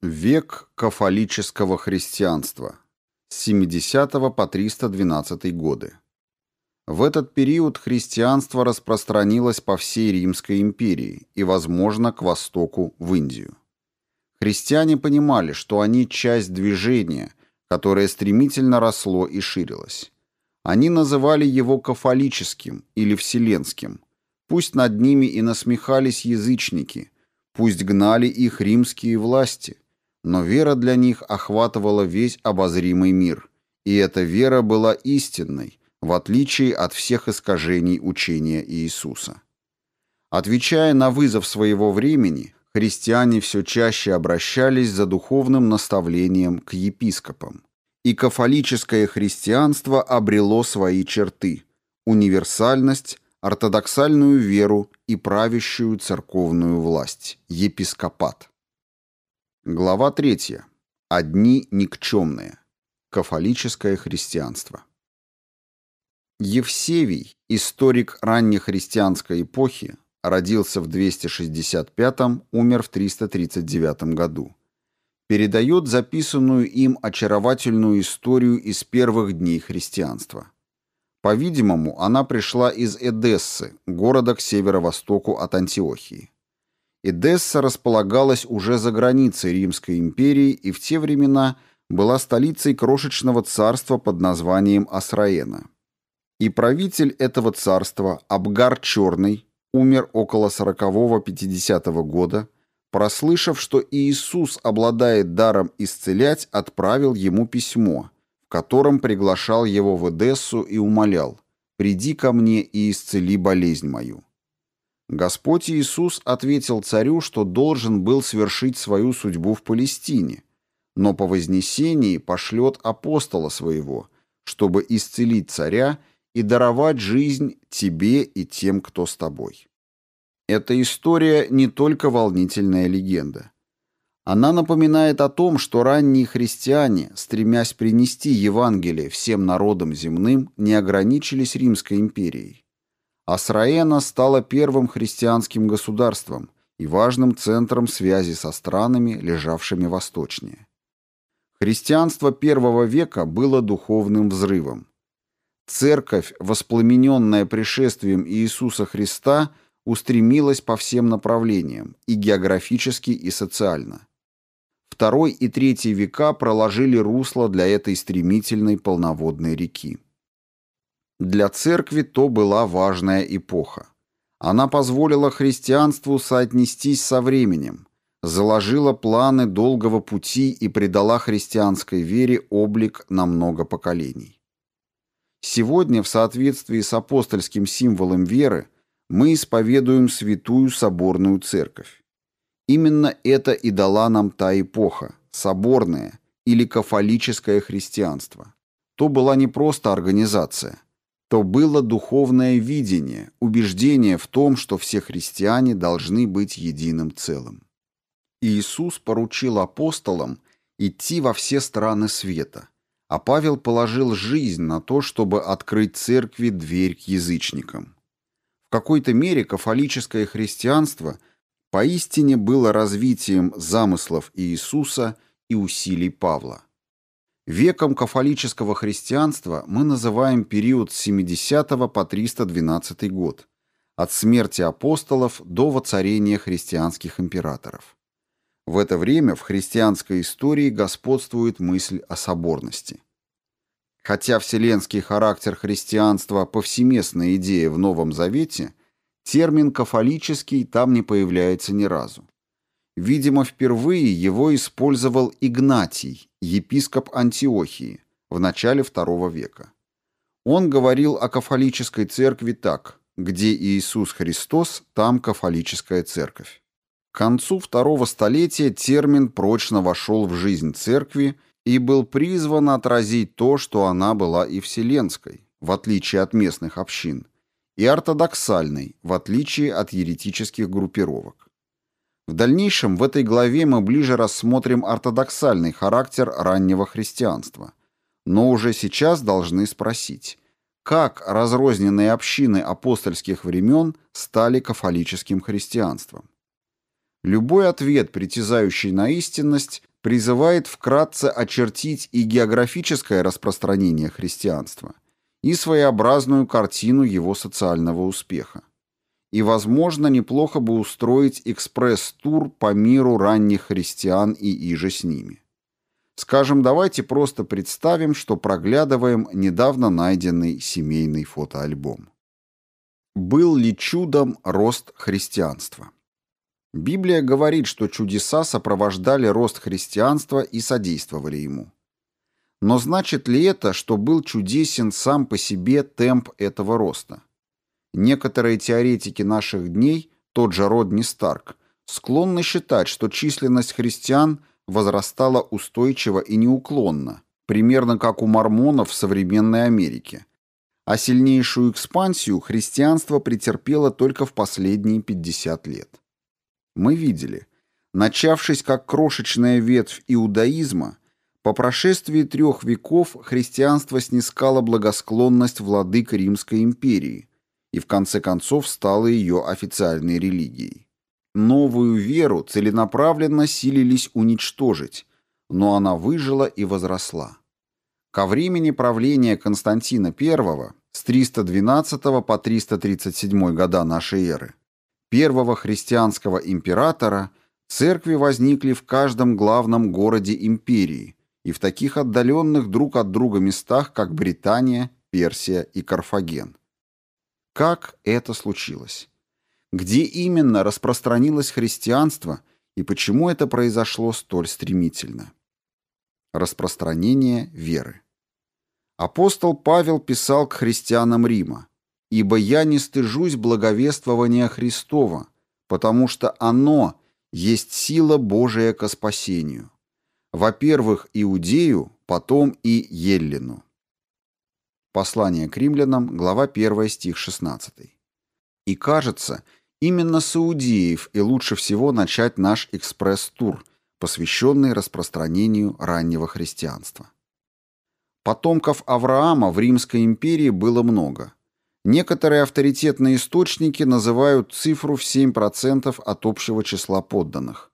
Век кафолического христианства. С 70 по 312 годы. В этот период христианство распространилось по всей Римской империи и, возможно, к востоку, в Индию. Христиане понимали, что они часть движения, которое стремительно росло и ширилось. Они называли его кафолическим или вселенским. Пусть над ними и насмехались язычники, пусть гнали их римские власти – но вера для них охватывала весь обозримый мир, и эта вера была истинной, в отличие от всех искажений учения Иисуса. Отвечая на вызов своего времени, христиане все чаще обращались за духовным наставлением к епископам. И кафолическое христианство обрело свои черты – универсальность, ортодоксальную веру и правящую церковную власть – епископат. Глава 3. Одни никчемные. Кафолическое христианство. Евсевий, историк раннехристианской эпохи, родился в 265, умер в 339 году. Передает записанную им очаровательную историю из первых дней христианства. По-видимому, она пришла из Эдессы, города к северо-востоку от Антиохии. Эдесса располагалась уже за границей Римской империи и в те времена была столицей крошечного царства под названием Асраена. И правитель этого царства, Абгар Черный, умер около 40-50 года, прослышав, что Иисус обладает даром исцелять, отправил ему письмо, в котором приглашал его в Эдессу и умолял «Приди ко мне и исцели болезнь мою». Господь Иисус ответил царю, что должен был свершить свою судьбу в Палестине, но по вознесении пошлет апостола своего, чтобы исцелить царя и даровать жизнь тебе и тем, кто с тобой. Эта история не только волнительная легенда. Она напоминает о том, что ранние христиане, стремясь принести Евангелие всем народам земным, не ограничились Римской империей. Асраена стала первым христианским государством и важным центром связи со странами, лежавшими восточнее. Христианство первого века было духовным взрывом. Церковь, воспламененная пришествием Иисуса Христа, устремилась по всем направлениям, и географически, и социально. Второй и третий века проложили русло для этой стремительной полноводной реки. Для церкви то была важная эпоха. Она позволила христианству соотнестись со временем, заложила планы долгого пути и придала христианской вере облик на много поколений. Сегодня, в соответствии с апостольским символом веры, мы исповедуем святую соборную церковь. Именно это и дала нам та эпоха, соборное или кафолическое христианство. То была не просто организация – то было духовное видение, убеждение в том, что все христиане должны быть единым целым. Иисус поручил апостолам идти во все страны света, а Павел положил жизнь на то, чтобы открыть церкви дверь к язычникам. В какой-то мере кафолическое христианство поистине было развитием замыслов Иисуса и усилий Павла. Веком кафолического христианства мы называем период с 70 по 312 год, от смерти апостолов до воцарения христианских императоров. В это время в христианской истории господствует мысль о соборности. Хотя вселенский характер христианства – повсеместная идея в Новом Завете, термин «кафолический» там не появляется ни разу. Видимо, впервые его использовал Игнатий, епископ Антиохии, в начале II века. Он говорил о кафолической церкви так «Где Иисус Христос, там кафолическая церковь». К концу второго столетия термин прочно вошел в жизнь церкви и был призван отразить то, что она была и вселенской, в отличие от местных общин, и ортодоксальной, в отличие от еретических группировок. В дальнейшем в этой главе мы ближе рассмотрим ортодоксальный характер раннего христианства. Но уже сейчас должны спросить, как разрозненные общины апостольских времен стали кафолическим христианством? Любой ответ, притязающий на истинность, призывает вкратце очертить и географическое распространение христианства, и своеобразную картину его социального успеха. И, возможно, неплохо бы устроить экспресс-тур по миру ранних христиан и иже с ними. Скажем, давайте просто представим, что проглядываем недавно найденный семейный фотоальбом. Был ли чудом рост христианства? Библия говорит, что чудеса сопровождали рост христианства и содействовали ему. Но значит ли это, что был чудесен сам по себе темп этого роста? Некоторые теоретики наших дней, тот же Родни Старк, склонны считать, что численность христиан возрастала устойчиво и неуклонно, примерно как у мормонов в современной Америке, а сильнейшую экспансию христианство претерпело только в последние 50 лет. Мы видели, начавшись как крошечная ветвь иудаизма, по прошествии трех веков христианство снискало благосклонность владык Римской империи и в конце концов стало ее официальной религией. Новую веру целенаправленно силились уничтожить, но она выжила и возросла. Ко времени правления Константина I с 312 по 337 года нашей эры первого христианского императора церкви возникли в каждом главном городе империи и в таких отдаленных друг от друга местах, как Британия, Персия и Карфаген. Как это случилось? Где именно распространилось христианство и почему это произошло столь стремительно? Распространение веры. Апостол Павел писал к христианам Рима Ибо я не стыжусь благовествования Христова, потому что оно есть сила Божия ко спасению. Во-первых, Иудею, потом и Еллину. Послание к римлянам, глава 1, стих 16. И кажется, именно с иудеев и лучше всего начать наш экспресс-тур, посвященный распространению раннего христианства. Потомков Авраама в Римской империи было много – Некоторые авторитетные источники называют цифру в 7% от общего числа подданных.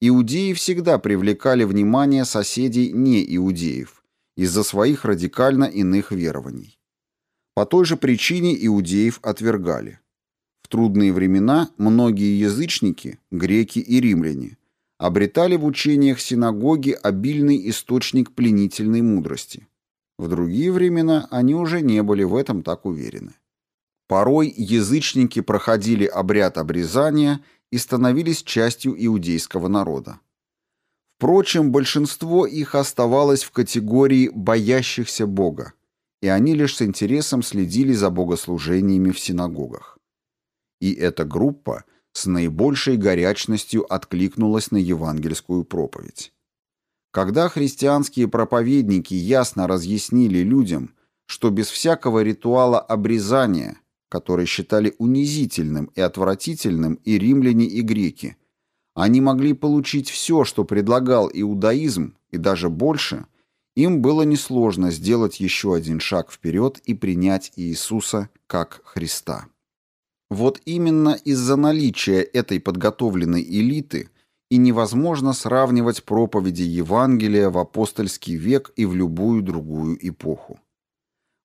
Иудеи всегда привлекали внимание соседей не-иудеев из-за своих радикально иных верований. По той же причине иудеев отвергали. В трудные времена многие язычники, греки и римляне, обретали в учениях синагоги обильный источник пленительной мудрости – в другие времена они уже не были в этом так уверены. Порой язычники проходили обряд обрезания и становились частью иудейского народа. Впрочем, большинство их оставалось в категории «боящихся Бога», и они лишь с интересом следили за богослужениями в синагогах. И эта группа с наибольшей горячностью откликнулась на евангельскую проповедь. Когда христианские проповедники ясно разъяснили людям, что без всякого ритуала обрезания, который считали унизительным и отвратительным и римляне, и греки, они могли получить все, что предлагал иудаизм, и даже больше, им было несложно сделать еще один шаг вперед и принять Иисуса как Христа. Вот именно из-за наличия этой подготовленной элиты – и невозможно сравнивать проповеди Евангелия в апостольский век и в любую другую эпоху.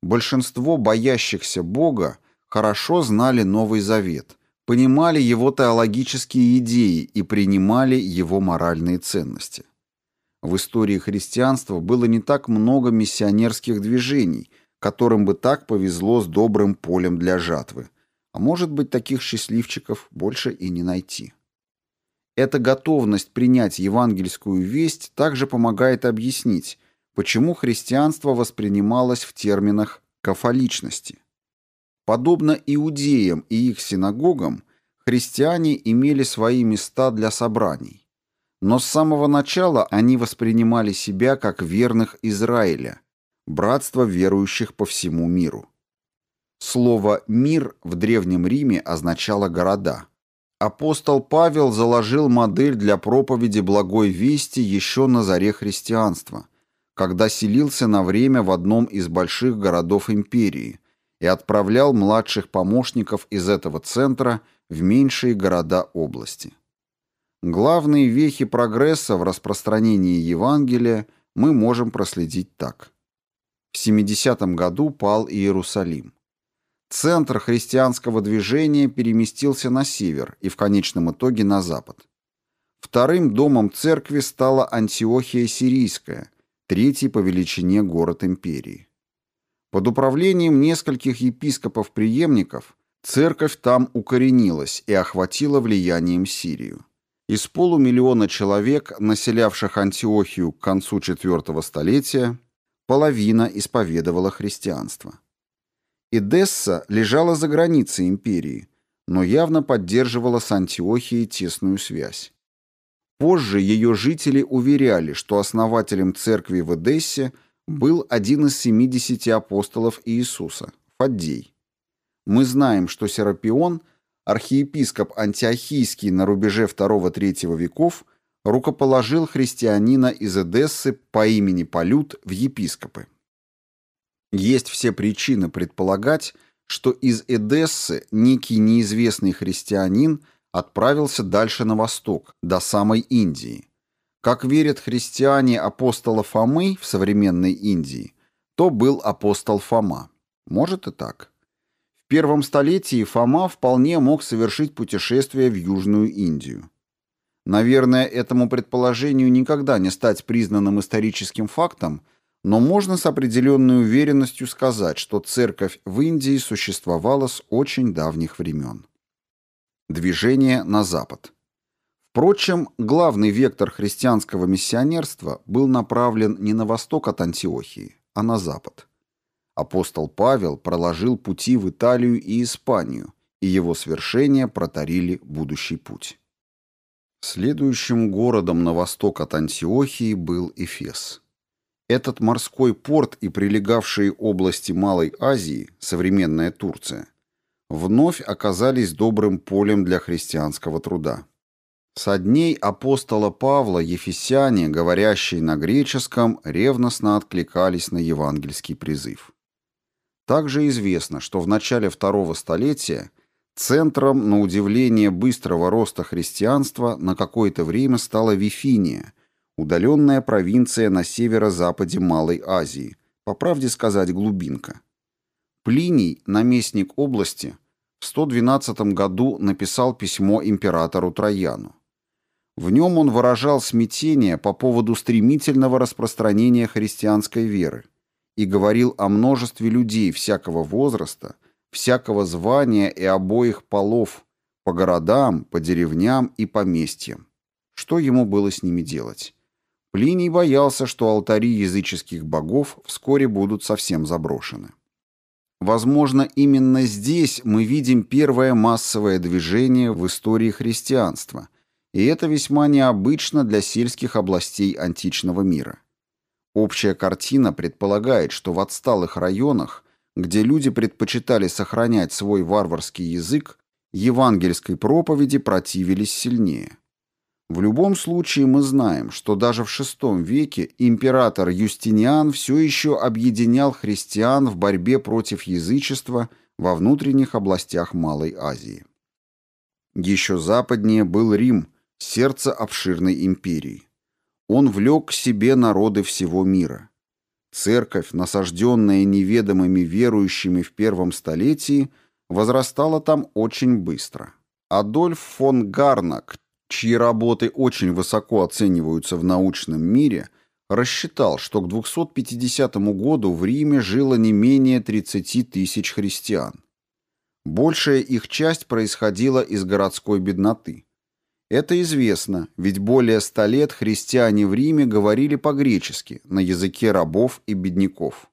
Большинство боящихся Бога хорошо знали Новый Завет, понимали его теологические идеи и принимали его моральные ценности. В истории христианства было не так много миссионерских движений, которым бы так повезло с добрым полем для жатвы, а может быть таких счастливчиков больше и не найти. Эта готовность принять евангельскую весть также помогает объяснить, почему христианство воспринималось в терминах кафоличности. Подобно иудеям и их синагогам, христиане имели свои места для собраний. Но с самого начала они воспринимали себя как верных Израиля, братство верующих по всему миру. Слово «мир» в Древнем Риме означало «города». Апостол Павел заложил модель для проповеди благой вести еще на заре христианства, когда селился на время в одном из больших городов империи и отправлял младших помощников из этого центра в меньшие города области. Главные вехи прогресса в распространении Евангелия мы можем проследить так. В 70 году пал Иерусалим. Центр христианского движения переместился на север и в конечном итоге на запад. Вторым домом церкви стала Антиохия Сирийская, третий по величине город империи. Под управлением нескольких епископов-преемников церковь там укоренилась и охватила влиянием Сирию. Из полумиллиона человек, населявших Антиохию к концу IV столетия, половина исповедовала христианство. Эдесса лежала за границей империи, но явно поддерживала с Антиохией тесную связь. Позже ее жители уверяли, что основателем церкви в Эдессе был один из 70 апостолов Иисуса, Фаддей. Мы знаем, что Серапион – архиепископ Антиохийский на рубеже II-III веков рукоположил христианина из Эдессы по имени Полют в епископы. Есть все причины предполагать, что из Эдессы некий неизвестный христианин отправился дальше на восток, до самой Индии. Как верят христиане апостола Фомы в современной Индии, то был апостол Фома. Может и так первом столетии Фома вполне мог совершить путешествие в Южную Индию. Наверное, этому предположению никогда не стать признанным историческим фактом, но можно с определенной уверенностью сказать, что церковь в Индии существовала с очень давних времен. Движение на запад. Впрочем, главный вектор христианского миссионерства был направлен не на восток от Антиохии, а на запад. Апостол Павел проложил пути в Италию и Испанию, и его свершения протарили будущий путь. Следующим городом на восток от Антиохии был Эфес. Этот морской порт и прилегавшие области Малой Азии, современная Турция, вновь оказались добрым полем для христианского труда. Со дней апостола Павла ефесяне, говорящие на греческом, ревностно откликались на евангельский призыв. Также известно, что в начале второго столетия центром, на удивление быстрого роста христианства, на какое-то время стала Вифиния, удаленная провинция на северо-западе Малой Азии, по правде сказать, глубинка. Плиний, наместник области, в 112 году написал письмо императору Трояну. В нем он выражал смятение по поводу стремительного распространения христианской веры, и говорил о множестве людей всякого возраста, всякого звания и обоих полов, по городам, по деревням и поместьям. Что ему было с ними делать? Плиний боялся, что алтари языческих богов вскоре будут совсем заброшены. Возможно, именно здесь мы видим первое массовое движение в истории христианства, и это весьма необычно для сельских областей античного мира. Общая картина предполагает, что в отсталых районах, где люди предпочитали сохранять свой варварский язык, евангельской проповеди противились сильнее. В любом случае мы знаем, что даже в VI веке император Юстиниан все еще объединял христиан в борьбе против язычества во внутренних областях Малой Азии. Еще западнее был Рим, сердце обширной империи он влек к себе народы всего мира. Церковь, насажденная неведомыми верующими в первом столетии, возрастала там очень быстро. Адольф фон Гарнак, чьи работы очень высоко оцениваются в научном мире, рассчитал, что к 250 году в Риме жило не менее 30 тысяч христиан. Большая их часть происходила из городской бедноты. Это известно, ведь более ста лет христиане в Риме говорили по-гречески, на языке рабов и бедняков.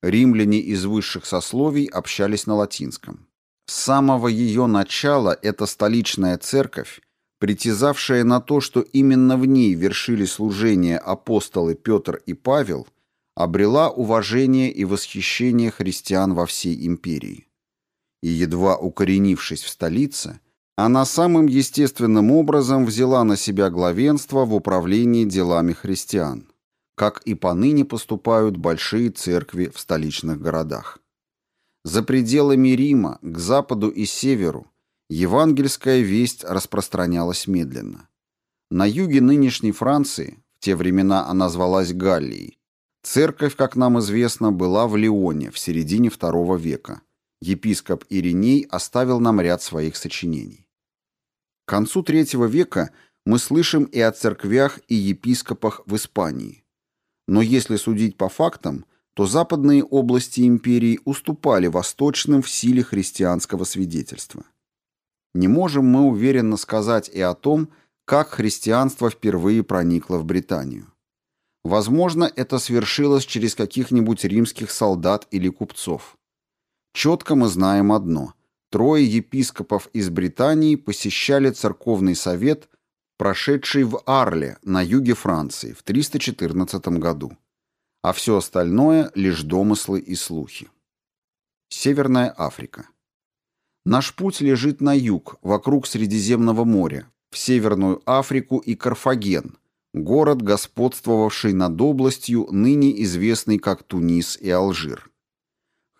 Римляне из высших сословий общались на латинском. С самого ее начала эта столичная церковь, притязавшая на то, что именно в ней вершили служение апостолы Петр и Павел, обрела уважение и восхищение христиан во всей империи. И едва укоренившись в столице – она самым естественным образом взяла на себя главенство в управлении делами христиан, как и поныне поступают большие церкви в столичных городах. За пределами Рима, к западу и северу, евангельская весть распространялась медленно. На юге нынешней Франции, в те времена она звалась Галлией, церковь, как нам известно, была в Лионе в середине II века. Епископ Ириней оставил нам ряд своих сочинений. К концу III века мы слышим и о церквях и епископах в Испании. Но если судить по фактам, то западные области империи уступали восточным в силе христианского свидетельства. Не можем мы уверенно сказать и о том, как христианство впервые проникло в Британию. Возможно, это свершилось через каких-нибудь римских солдат или купцов. Четко мы знаем одно. Трое епископов из Британии посещали церковный совет, прошедший в Арле на юге Франции в 314 году. А все остальное – лишь домыслы и слухи. Северная Африка. Наш путь лежит на юг, вокруг Средиземного моря, в Северную Африку и Карфаген, город, господствовавший над областью, ныне известный как Тунис и Алжир.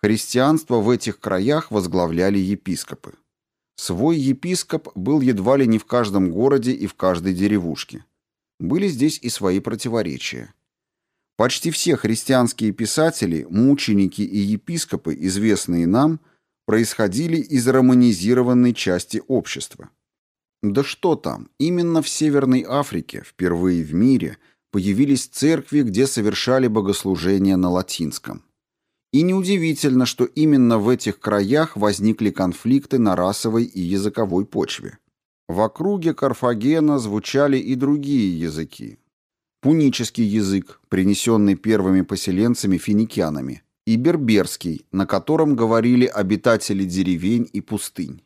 Христианство в этих краях возглавляли епископы. Свой епископ был едва ли не в каждом городе и в каждой деревушке. Были здесь и свои противоречия. Почти все христианские писатели, мученики и епископы, известные нам, происходили из романизированной части общества. Да что там, именно в Северной Африке, впервые в мире, появились церкви, где совершали богослужения на латинском. И неудивительно, что именно в этих краях возникли конфликты на расовой и языковой почве. В округе Карфагена звучали и другие языки. Пунический язык, принесенный первыми поселенцами-финикянами, и берберский, на котором говорили обитатели деревень и пустынь.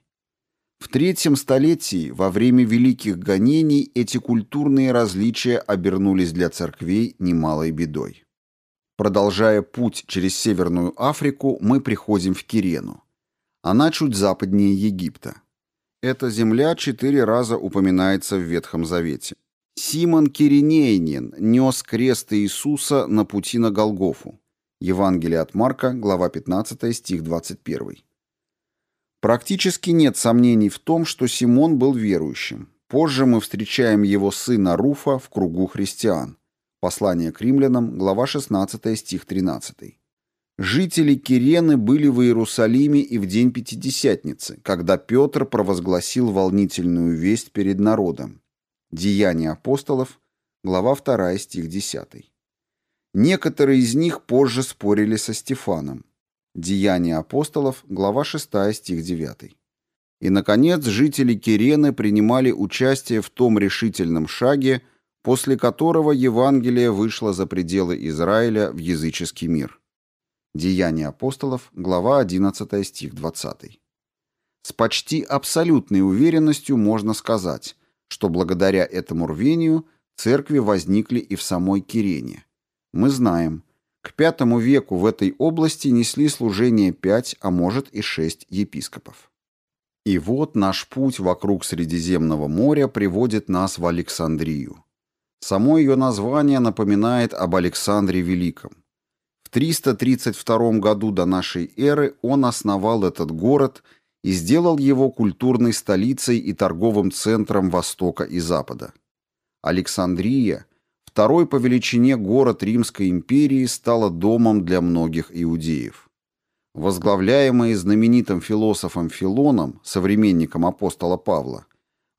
В третьем столетии, во время великих гонений, эти культурные различия обернулись для церквей немалой бедой. Продолжая путь через Северную Африку, мы приходим в Кирену. Она чуть западнее Египта. Эта земля четыре раза упоминается в Ветхом Завете. Симон Киринейнин нес крест Иисуса на пути на Голгофу. Евангелие от Марка, глава 15, стих 21. Практически нет сомнений в том, что Симон был верующим. Позже мы встречаем его сына Руфа в кругу христиан. Послание к римлянам, глава 16, стих 13. Жители Кирены были в Иерусалиме и в день Пятидесятницы, когда Петр провозгласил волнительную весть перед народом. Деяния апостолов, глава 2, стих 10. Некоторые из них позже спорили со Стефаном. Деяния апостолов, глава 6, стих 9. И, наконец, жители Кирены принимали участие в том решительном шаге, после которого Евангелие вышло за пределы Израиля в языческий мир. Деяния апостолов, глава 11, стих 20. С почти абсолютной уверенностью можно сказать, что благодаря этому рвению церкви возникли и в самой Кирене. Мы знаем – к V веку в этой области несли служение пять, а может и шесть епископов. И вот наш путь вокруг Средиземного моря приводит нас в Александрию. Само ее название напоминает об Александре Великом. В 332 году до нашей эры он основал этот город и сделал его культурной столицей и торговым центром Востока и Запада. Александрия – Второй по величине город Римской империи стала домом для многих иудеев. Возглавляемые знаменитым философом Филоном, современником апостола Павла,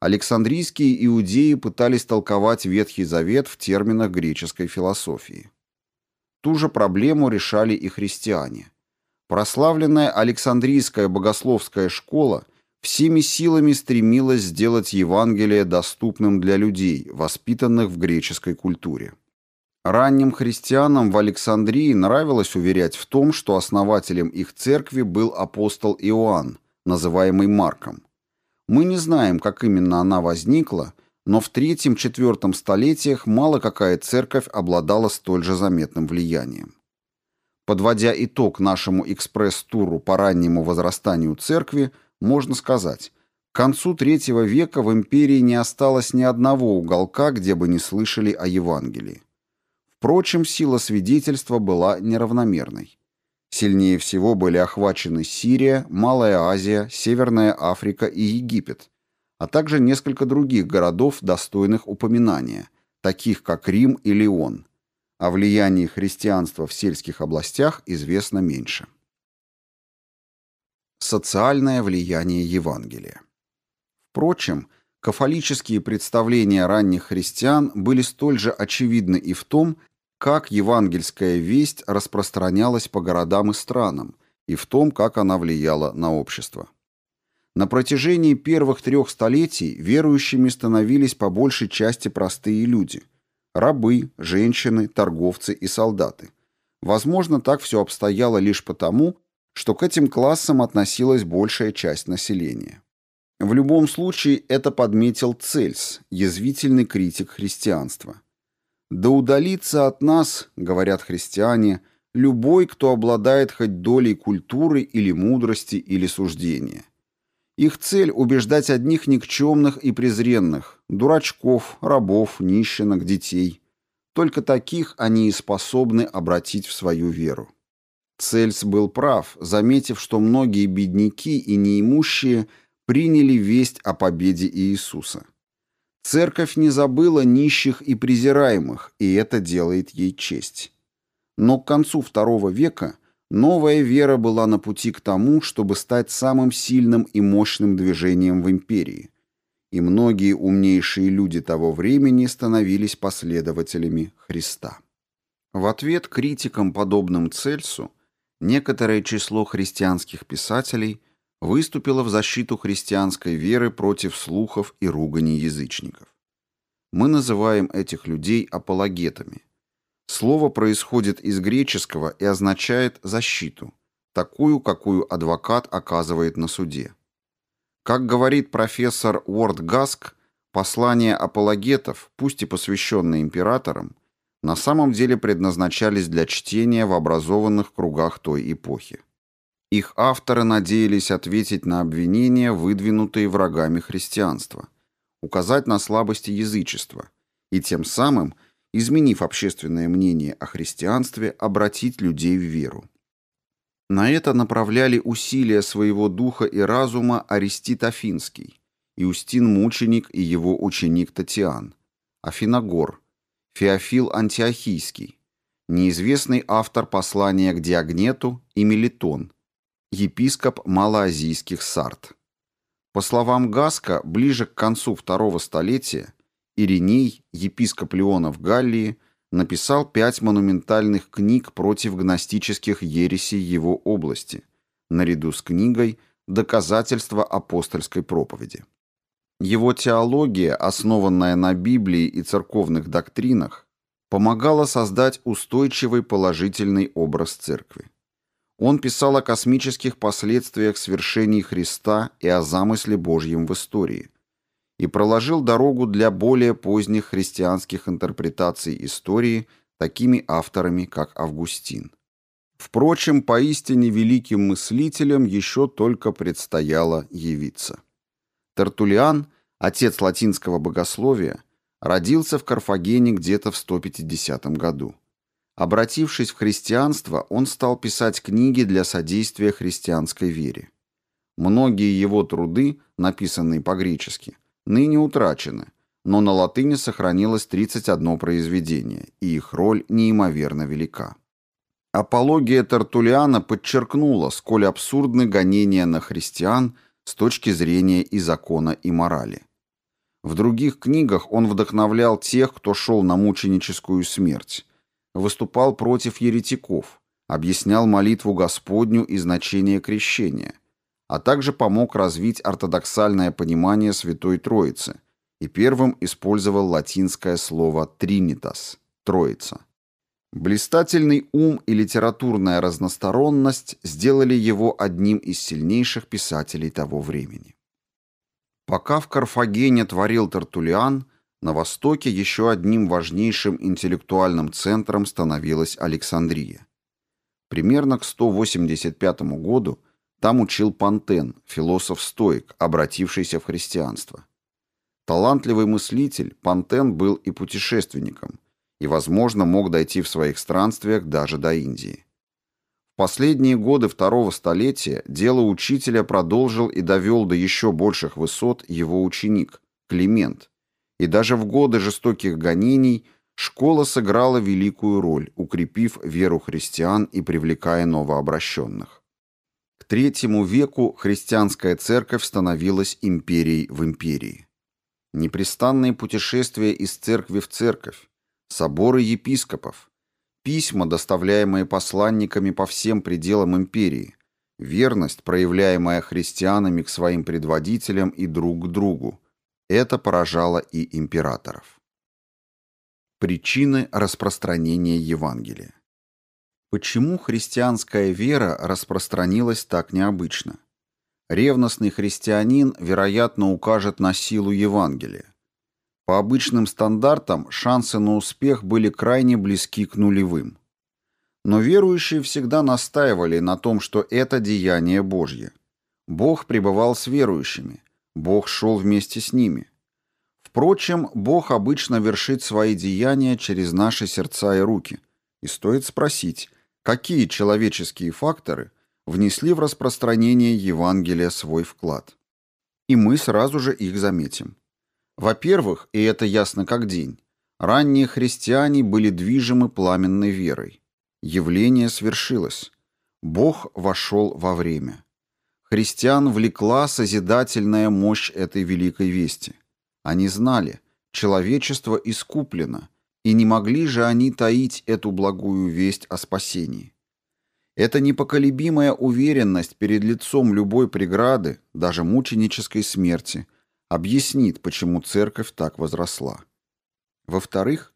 Александрийские иудеи пытались толковать Ветхий Завет в терминах греческой философии. Ту же проблему решали и христиане. Прославленная Александрийская богословская школа всеми силами стремилась сделать Евангелие доступным для людей, воспитанных в греческой культуре. Ранним христианам в Александрии нравилось уверять в том, что основателем их церкви был апостол Иоанн, называемый Марком. Мы не знаем, как именно она возникла, но в III-IV столетиях мало какая церковь обладала столь же заметным влиянием. Подводя итог нашему экспресс-туру по раннему возрастанию церкви, можно сказать, к концу третьего века в империи не осталось ни одного уголка, где бы не слышали о Евангелии. Впрочем, сила свидетельства была неравномерной. Сильнее всего были охвачены Сирия, Малая Азия, Северная Африка и Египет, а также несколько других городов, достойных упоминания, таких как Рим и Лион. О влиянии христианства в сельских областях известно меньше. Социальное влияние Евангелия. Впрочем, кафолические представления ранних христиан были столь же очевидны и в том, как евангельская весть распространялась по городам и странам, и в том, как она влияла на общество. На протяжении первых трех столетий верующими становились по большей части простые люди – рабы, женщины, торговцы и солдаты. Возможно, так все обстояло лишь потому, что к этим классам относилась большая часть населения. В любом случае это подметил Цельс, язвительный критик христианства. «Да удалится от нас, — говорят христиане, — любой, кто обладает хоть долей культуры или мудрости или суждения. Их цель — убеждать одних никчемных и презренных, дурачков, рабов, нищенок, детей. Только таких они и способны обратить в свою веру. Цельс был прав, заметив, что многие бедняки и неимущие приняли весть о победе Иисуса. Церковь не забыла нищих и презираемых, и это делает ей честь. Но к концу II века новая вера была на пути к тому, чтобы стать самым сильным и мощным движением в империи, и многие умнейшие люди того времени становились последователями Христа. В ответ критикам, подобным Цельсу, некоторое число христианских писателей выступило в защиту христианской веры против слухов и ругани язычников. Мы называем этих людей апологетами. Слово происходит из греческого и означает «защиту», такую, какую адвокат оказывает на суде. Как говорит профессор Уорд Гаск, послания апологетов, пусть и посвященные императорам, на самом деле предназначались для чтения в образованных кругах той эпохи. Их авторы надеялись ответить на обвинения, выдвинутые врагами христианства, указать на слабости язычества и тем самым, изменив общественное мнение о христианстве, обратить людей в веру. На это направляли усилия своего духа и разума Арестит Афинский, Иустин Мученик и его ученик Татиан, Афиногор, Феофил Антиохийский, неизвестный автор послания к Диагнету и Мелитон, епископ малоазийских Сарт. По словам Гаска, ближе к концу второго столетия Ириней, епископ Леона в Галлии, написал пять монументальных книг против гностических ересей его области, наряду с книгой «Доказательства апостольской проповеди». Его теология, основанная на Библии и церковных доктринах, помогала создать устойчивый положительный образ церкви. Он писал о космических последствиях свершений Христа и о замысле Божьем в истории и проложил дорогу для более поздних христианских интерпретаций истории такими авторами, как Августин. Впрочем, поистине великим мыслителям еще только предстояло явиться. Тертулиан, отец латинского богословия, родился в Карфагене где-то в 150 году. Обратившись в христианство, он стал писать книги для содействия христианской вере. Многие его труды, написанные по-гречески, ныне утрачены, но на латыни сохранилось 31 произведение, и их роль неимоверно велика. Апология Тертулиана подчеркнула, сколь абсурдны гонения на христиан – с точки зрения и закона, и морали. В других книгах он вдохновлял тех, кто шел на мученическую смерть, выступал против еретиков, объяснял молитву Господню и значение крещения, а также помог развить ортодоксальное понимание Святой Троицы и первым использовал латинское слово «тринитас» – «троица». Блистательный ум и литературная разносторонность сделали его одним из сильнейших писателей того времени. Пока в Карфагене творил Тертулиан, на Востоке еще одним важнейшим интеллектуальным центром становилась Александрия. Примерно к 185 году там учил Пантен, философ-стоик, обратившийся в христианство. Талантливый мыслитель, Пантен был и путешественником, и, возможно, мог дойти в своих странствиях даже до Индии. последние годы второго столетия дело учителя продолжил и довел до еще больших высот его ученик, Климент, и даже в годы жестоких гонений школа сыграла великую роль, укрепив веру христиан и привлекая новообращенных. К третьему веку христианская церковь становилась империей в империи. Непрестанные путешествия из церкви в церковь, соборы епископов, письма, доставляемые посланниками по всем пределам империи, верность, проявляемая христианами к своим предводителям и друг к другу, это поражало и императоров. Причины распространения Евангелия. Почему христианская вера распространилась так необычно? Ревностный христианин, вероятно, укажет на силу Евангелия. По обычным стандартам шансы на успех были крайне близки к нулевым. Но верующие всегда настаивали на том, что это деяние Божье. Бог пребывал с верующими, Бог шел вместе с ними. Впрочем, Бог обычно вершит свои деяния через наши сердца и руки. И стоит спросить, какие человеческие факторы внесли в распространение Евангелия свой вклад. И мы сразу же их заметим. Во-первых, и это ясно как день, ранние христиане были движимы пламенной верой. Явление свершилось. Бог вошел во время. Христиан влекла созидательная мощь этой великой вести. Они знали, человечество искуплено, и не могли же они таить эту благую весть о спасении. Эта непоколебимая уверенность перед лицом любой преграды, даже мученической смерти, объяснит, почему церковь так возросла. Во-вторых,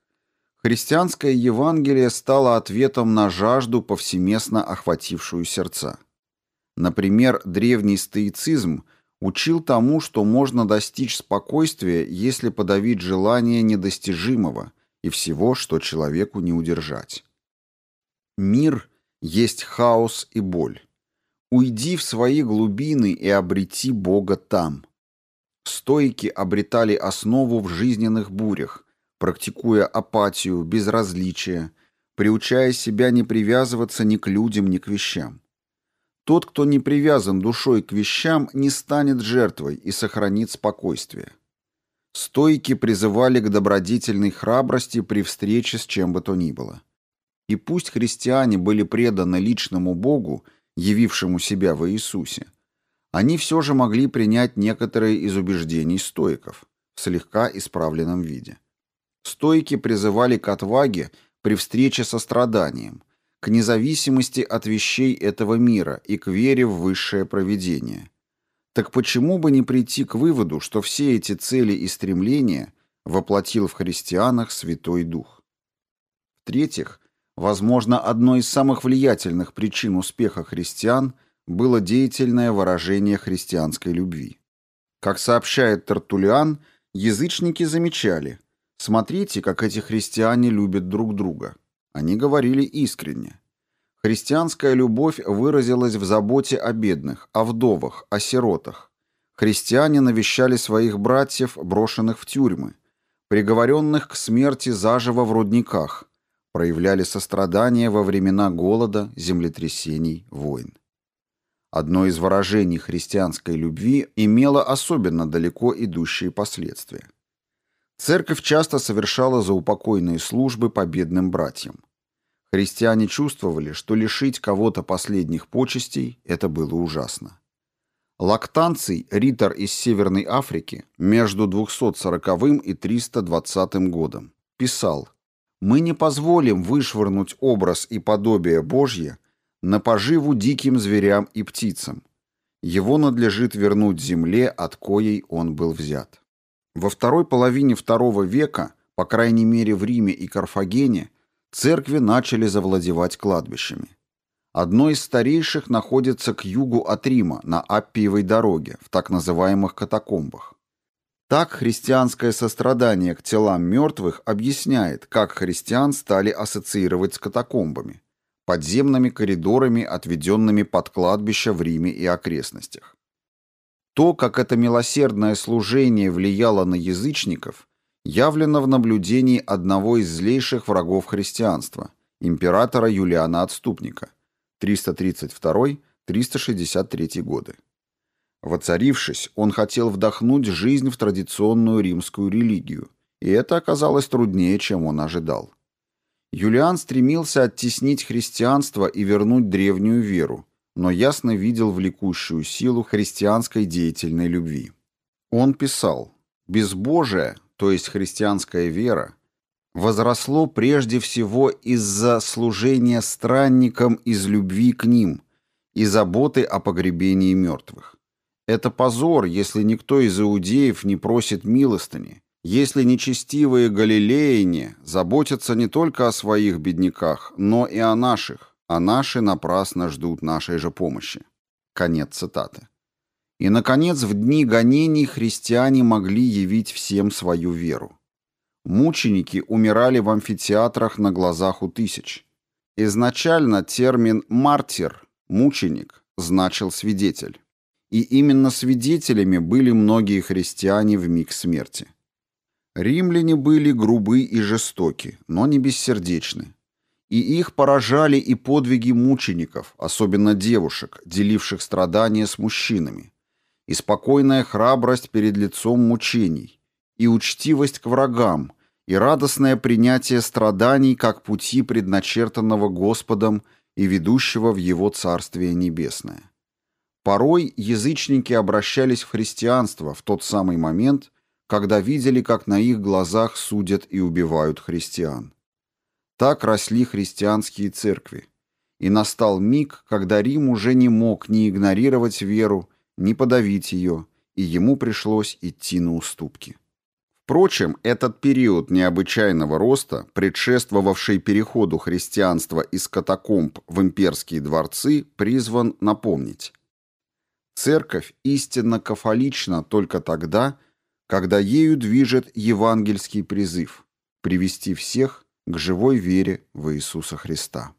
христианское Евангелие стало ответом на жажду, повсеместно охватившую сердца. Например, древний стоицизм учил тому, что можно достичь спокойствия, если подавить желание недостижимого и всего, что человеку не удержать. Мир есть хаос и боль. Уйди в свои глубины и обрети Бога там. Стоики обретали основу в жизненных бурях, практикуя апатию, безразличие, приучая себя не привязываться ни к людям, ни к вещам. Тот, кто не привязан душой к вещам, не станет жертвой и сохранит спокойствие. Стойки призывали к добродетельной храбрости при встрече с чем бы то ни было. И пусть христиане были преданы личному Богу, явившему себя во Иисусе, они все же могли принять некоторые из убеждений стоиков в слегка исправленном виде. Стойки призывали к отваге при встрече со страданием, к независимости от вещей этого мира и к вере в высшее провидение. Так почему бы не прийти к выводу, что все эти цели и стремления воплотил в христианах Святой Дух? В-третьих, возможно, одной из самых влиятельных причин успеха христиан было деятельное выражение христианской любви. Как сообщает Тартулиан, язычники замечали, смотрите, как эти христиане любят друг друга. Они говорили искренне. Христианская любовь выразилась в заботе о бедных, о вдовах, о сиротах. Христиане навещали своих братьев, брошенных в тюрьмы, приговоренных к смерти заживо в рудниках, проявляли сострадание во времена голода, землетрясений, войн. Одно из выражений христианской любви имело особенно далеко идущие последствия. Церковь часто совершала заупокойные службы по бедным братьям. Христиане чувствовали, что лишить кого-то последних почестей – это было ужасно. Лактанций, ритор из Северной Африки, между 240 и 320 годом, писал «Мы не позволим вышвырнуть образ и подобие Божье на поживу диким зверям и птицам. Его надлежит вернуть земле, от коей он был взят». Во второй половине второго века, по крайней мере в Риме и Карфагене, церкви начали завладевать кладбищами. Одно из старейших находится к югу от Рима, на Аппиевой дороге, в так называемых катакомбах. Так христианское сострадание к телам мертвых объясняет, как христиан стали ассоциировать с катакомбами, подземными коридорами, отведенными под кладбища в Риме и окрестностях. То, как это милосердное служение влияло на язычников, явлено в наблюдении одного из злейших врагов христианства, императора Юлиана Отступника, 332-363 годы. Воцарившись, он хотел вдохнуть жизнь в традиционную римскую религию, и это оказалось труднее, чем он ожидал. Юлиан стремился оттеснить христианство и вернуть древнюю веру, но ясно видел влекущую силу христианской деятельной любви. Он писал «Безбожие, то есть христианская вера, возросло прежде всего из-за служения странникам из любви к ним и заботы о погребении мертвых. Это позор, если никто из иудеев не просит милостыни, если нечестивые галилеяне заботятся не только о своих бедняках, но и о наших, а наши напрасно ждут нашей же помощи. Конец цитаты. И, наконец, в дни гонений христиане могли явить всем свою веру. Мученики умирали в амфитеатрах на глазах у тысяч. Изначально термин «мартир» – «мученик» значил «свидетель». И именно свидетелями были многие христиане в миг смерти. Римляне были грубы и жестоки, но не бессердечны. И их поражали и подвиги мучеников, особенно девушек, деливших страдания с мужчинами, и спокойная храбрость перед лицом мучений, и учтивость к врагам, и радостное принятие страданий как пути предначертанного Господом и ведущего в Его Царствие Небесное. Порой язычники обращались в христианство в тот самый момент, когда видели, как на их глазах судят и убивают христиан. Так росли христианские церкви. И настал миг, когда Рим уже не мог ни игнорировать веру, ни подавить ее, и ему пришлось идти на уступки. Впрочем, этот период необычайного роста, предшествовавший переходу христианства из катакомб в имперские дворцы, призван напомнить. Церковь истинно кафолична только тогда, когда ею движет евангельский призыв – привести всех к живой вере в Иисуса Христа.